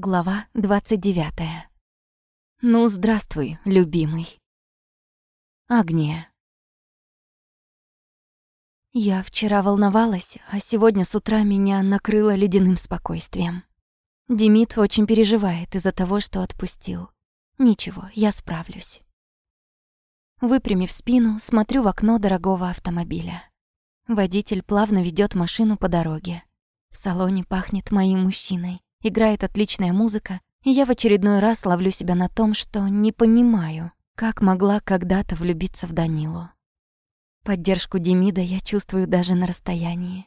Глава 29. Ну, здравствуй, любимый. Агния. Я вчера волновалась, а сегодня с утра меня накрыло ледяным спокойствием. Демид очень переживает из-за того, что отпустил. Ничего, я справлюсь. Выпрямив спину, смотрю в окно дорогого автомобиля. Водитель плавно ведет машину по дороге. В салоне пахнет моим мужчиной играет отличная музыка, и я в очередной раз ловлю себя на том, что не понимаю, как могла когда-то влюбиться в Данилу. Поддержку Демида я чувствую даже на расстоянии.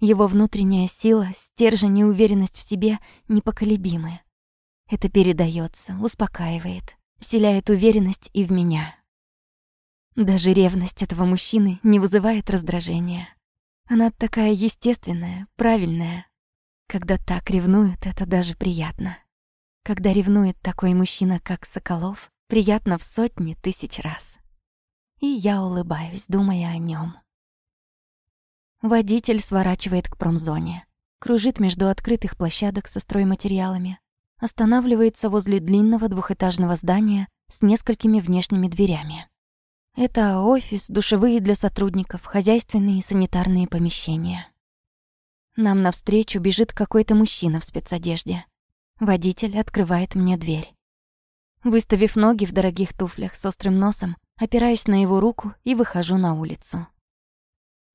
Его внутренняя сила, стержень и уверенность в себе непоколебимы. Это передается, успокаивает, вселяет уверенность и в меня. Даже ревность этого мужчины не вызывает раздражения. Она такая естественная, правильная, когда так ревнуют, это даже приятно. Когда ревнует такой мужчина, как Соколов, приятно в сотни тысяч раз. И я улыбаюсь, думая о нем. Водитель сворачивает к промзоне, кружит между открытых площадок со стройматериалами, останавливается возле длинного двухэтажного здания с несколькими внешними дверями. Это офис, душевые для сотрудников, хозяйственные и санитарные помещения. Нам навстречу бежит какой-то мужчина в спецодежде. Водитель открывает мне дверь. Выставив ноги в дорогих туфлях с острым носом, опираюсь на его руку и выхожу на улицу.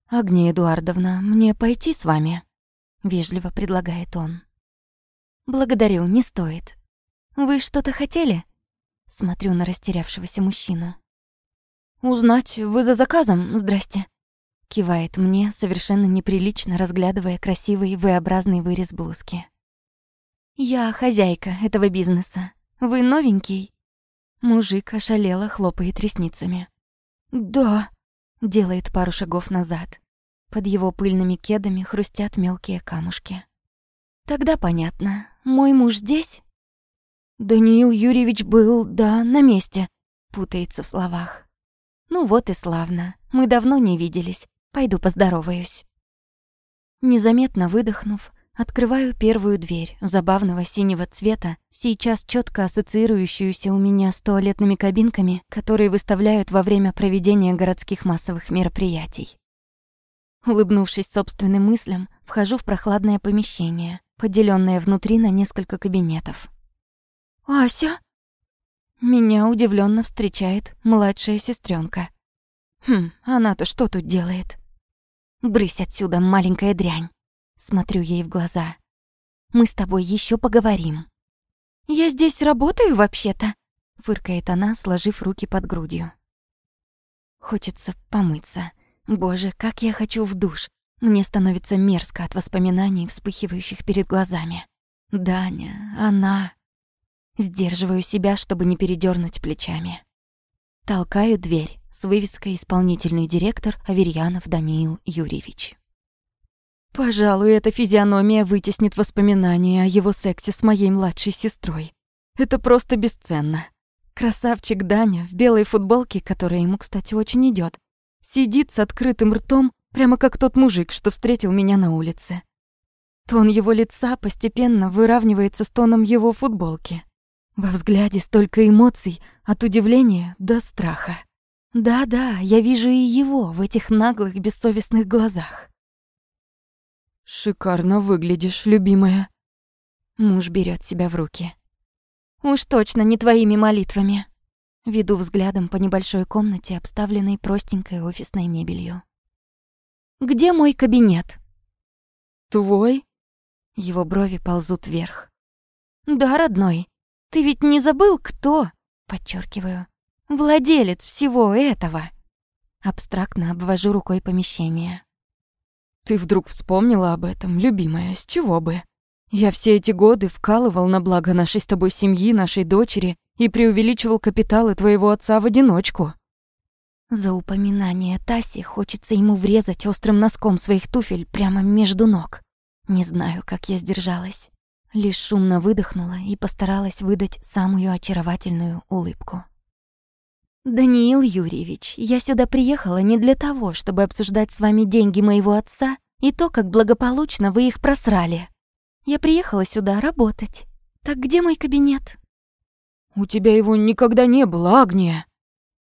«Агния Эдуардовна, мне пойти с вами?» — вежливо предлагает он. «Благодарю, не стоит. Вы что-то хотели?» Смотрю на растерявшегося мужчину. «Узнать, вы за заказом? Здрасте». Кивает мне, совершенно неприлично разглядывая красивый V-образный вырез блузки. «Я хозяйка этого бизнеса. Вы новенький?» Мужик ошалело хлопает ресницами. «Да», — делает пару шагов назад. Под его пыльными кедами хрустят мелкие камушки. «Тогда понятно. Мой муж здесь?» «Даниил Юрьевич был, да, на месте», — путается в словах. «Ну вот и славно. Мы давно не виделись. Пойду поздороваюсь. Незаметно выдохнув, открываю первую дверь забавного синего цвета, сейчас четко ассоциирующуюся у меня с туалетными кабинками, которые выставляют во время проведения городских массовых мероприятий. Улыбнувшись собственным мыслям, вхожу в прохладное помещение, поделенное внутри на несколько кабинетов. «Ася?» Меня удивленно встречает младшая сестренка. Хм, она-то что тут делает? Брысь отсюда, маленькая дрянь. Смотрю ей в глаза. Мы с тобой еще поговорим. Я здесь работаю вообще-то, фыркает она, сложив руки под грудью. Хочется помыться. Боже, как я хочу в душ. Мне становится мерзко от воспоминаний, вспыхивающих перед глазами. Даня, она. Сдерживаю себя, чтобы не передернуть плечами. Толкаю дверь с вывеской «Исполнительный директор Аверьянов Даниил Юрьевич». Пожалуй, эта физиономия вытеснит воспоминания о его сексе с моей младшей сестрой. Это просто бесценно. Красавчик Даня в белой футболке, которая ему, кстати, очень идет, сидит с открытым ртом, прямо как тот мужик, что встретил меня на улице. Тон его лица постепенно выравнивается с тоном его футболки. Во взгляде столько эмоций, от удивления до страха. Да-да, я вижу и его в этих наглых, бессовестных глазах. «Шикарно выглядишь, любимая». Муж берет себя в руки. «Уж точно не твоими молитвами». Веду взглядом по небольшой комнате, обставленной простенькой офисной мебелью. «Где мой кабинет?» «Твой?» Его брови ползут вверх. «Да, родной, ты ведь не забыл, кто, подчеркиваю, владелец всего этого? Абстрактно обвожу рукой помещение. Ты вдруг вспомнила об этом, любимая, с чего бы? Я все эти годы вкалывал на благо нашей с тобой семьи, нашей дочери и преувеличивал капиталы твоего отца в одиночку. За упоминание Таси хочется ему врезать острым носком своих туфель прямо между ног. Не знаю, как я сдержалась. Лишь шумно выдохнула и постаралась выдать самую очаровательную улыбку. «Даниил Юрьевич, я сюда приехала не для того, чтобы обсуждать с вами деньги моего отца и то, как благополучно вы их просрали. Я приехала сюда работать. Так где мой кабинет? У тебя его никогда не было, Агния.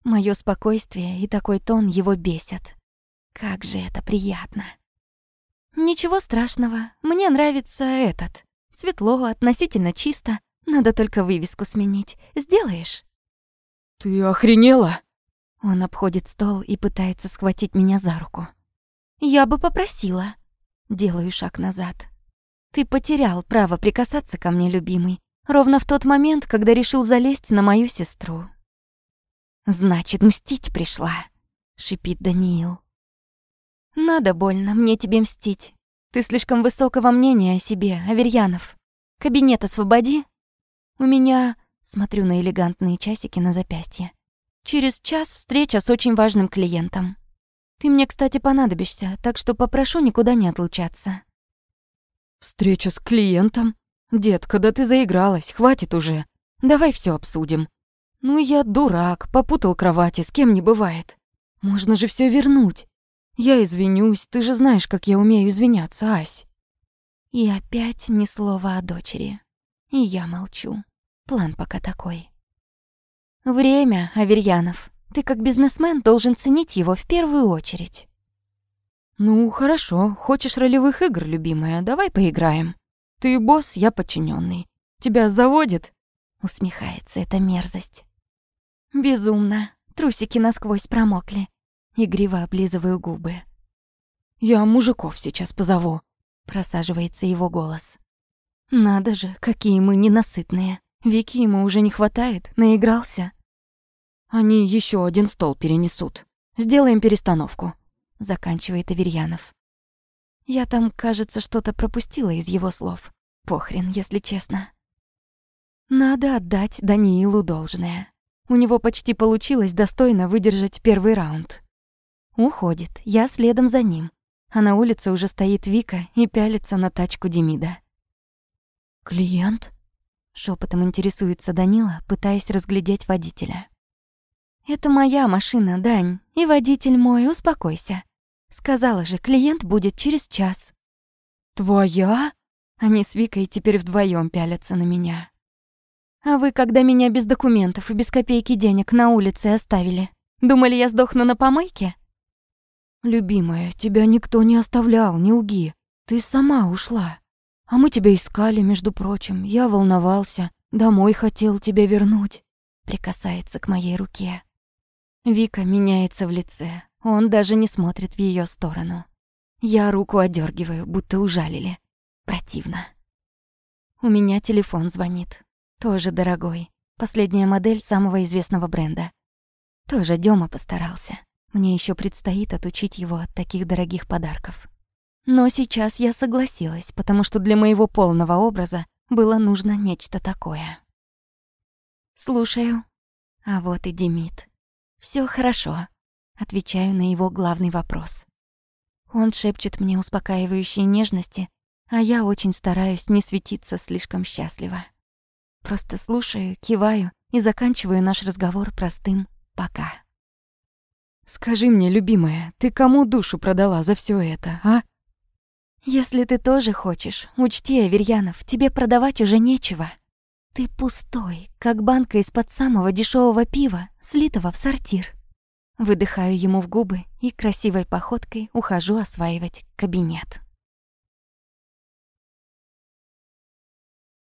Моё спокойствие и такой тон его бесят. Как же это приятно. Ничего страшного, мне нравится этот. Светло, относительно чисто. Надо только вывеску сменить. Сделаешь? Ты охренела? Он обходит стол и пытается схватить меня за руку. Я бы попросила. Делаю шаг назад. Ты потерял право прикасаться ко мне, любимый, ровно в тот момент, когда решил залезть на мою сестру. Значит, мстить пришла, шипит Даниил. Надо больно мне тебе мстить. Ты слишком высокого мнения о себе, Аверьянов. Кабинет освободи. У меня... Смотрю на элегантные часики на запястье. Через час встреча с очень важным клиентом. Ты мне, кстати, понадобишься, так что попрошу никуда не отлучаться. Встреча с клиентом? Детка, да ты заигралась, хватит уже. Давай все обсудим. Ну я дурак, попутал кровати, с кем не бывает. Можно же все вернуть. Я извинюсь, ты же знаешь, как я умею извиняться, Ась. И опять ни слова о дочери. И я молчу. План пока такой. Время, Аверьянов. Ты как бизнесмен должен ценить его в первую очередь. Ну, хорошо. Хочешь ролевых игр, любимая? Давай поиграем. Ты босс, я подчиненный. Тебя заводит? Усмехается эта мерзость. Безумно. Трусики насквозь промокли. Игриво облизываю губы. Я мужиков сейчас позову. Просаживается его голос. Надо же, какие мы ненасытные. Вики ему уже не хватает, наигрался. Они еще один стол перенесут. Сделаем перестановку. Заканчивает Аверьянов. Я там, кажется, что-то пропустила из его слов. Похрен, если честно. Надо отдать Даниилу должное. У него почти получилось достойно выдержать первый раунд. Уходит, я следом за ним. А на улице уже стоит Вика и пялится на тачку Демида. «Клиент?» — шепотом интересуется Данила, пытаясь разглядеть водителя. «Это моя машина, Дань, и водитель мой, успокойся. Сказала же, клиент будет через час». «Твоя?» Они с Викой теперь вдвоем пялятся на меня. «А вы, когда меня без документов и без копейки денег на улице оставили, думали, я сдохну на помойке?» «Любимая, тебя никто не оставлял, не лги. Ты сама ушла. А мы тебя искали, между прочим. Я волновался. Домой хотел тебя вернуть». Прикасается к моей руке. Вика меняется в лице. Он даже не смотрит в ее сторону. Я руку одергиваю, будто ужалили. Противно. У меня телефон звонит. Тоже дорогой. Последняя модель самого известного бренда. Тоже Дёма постарался. Мне еще предстоит отучить его от таких дорогих подарков. Но сейчас я согласилась, потому что для моего полного образа было нужно нечто такое. «Слушаю». А вот и Демид. Все хорошо», — отвечаю на его главный вопрос. Он шепчет мне успокаивающие нежности, а я очень стараюсь не светиться слишком счастливо. Просто слушаю, киваю и заканчиваю наш разговор простым «пока». «Скажи мне, любимая, ты кому душу продала за все это, а?» «Если ты тоже хочешь, учти, Аверьянов, тебе продавать уже нечего. Ты пустой, как банка из-под самого дешевого пива, слитого в сортир». Выдыхаю ему в губы и красивой походкой ухожу осваивать кабинет.